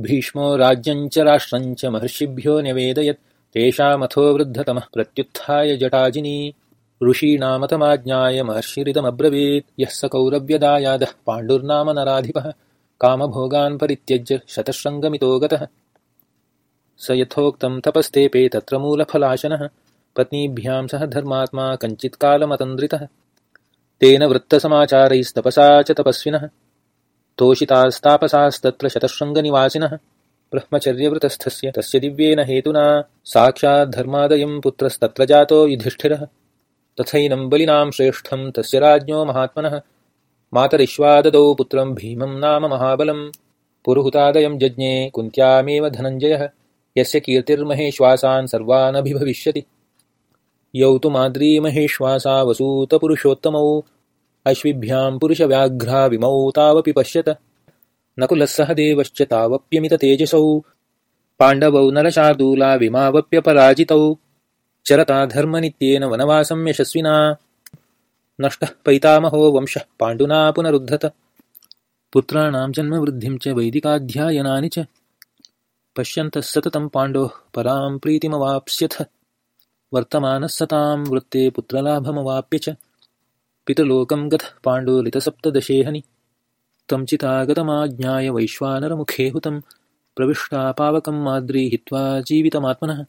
भीष्मो राज्यञ्च राष्ट्रञ्च महर्षिभ्यो न्यवेदयत् तेषामथो वृद्धतमः प्रत्युत्थाय जटाजिनी। ऋषीणामतमाज्ञाय महर्षिरिदमब्रवीत्। यः स कौरव्यदायादः पाण्डुर्नाम नराधिपः। कामभोगान् परित्यज्य शतशृङ्गमितो गतः। स यथोक्तं तपस्तेपे तत्र मूलफलाशनः। पत्नीभ्यां सह धर्मात्मा कञ्चित्कालमतन्द्रितः। तेन वृत्तसमाचारैस्तपसा च तपस्विनः तोषितास्तापसास्तत्र शतशृङ्गनिवासिनः ब्रह्मचर्यवृतस्थस्य तस्य दिव्येन हेतुना साक्षाद्धर्मादयं पुत्रस्तत्र जातो युधिष्ठिरः। तथैनं बलिनां श्रेष्ठं तस्य राज्ञो महात्मनः। मातरिश्वाददौ पुत्रं भीमं नाम महाबलं पुरुहुतादयं जज्ञे कुन्त्यामेव धनञ्जयः। यस्य कीर्तिर्महेश्वासान् सर्वानभिभविष्यति। यौ तु माद्रीमहेश्वासा वसूतपुरुषोत्तमौ अश्विभ्यां पुरुषव्याघ्राविमौ तावपि पश्यत। नकुलः सह देवश्च तावप्यमिततेजसौ पाण्डवौ नरशार्दूलाविमावप्यपराजितौ चरता धर्मनित्येन वनवासं यशस्विना। नष्टः पैतामहो वंशः पाण्डुना पुनरुद्धत। पुत्राणां जन्मवृद्धिं च वैदिकाध्यायनानि च। पश्यन्तः सततं पाण्डोः परां प्रीतिमवाप्स्यथ। वर्तमानः सतां वृत्ते पुत्रलाभमवाप्य च पितृलोकं गतः पाण्डुलितसप्तदशेहनि। तं चितागतमाज्ञाय वैश्वानरमुखे हुतं प्रविष्टा पावकं माद्री हित्वा जीवितमात्मनः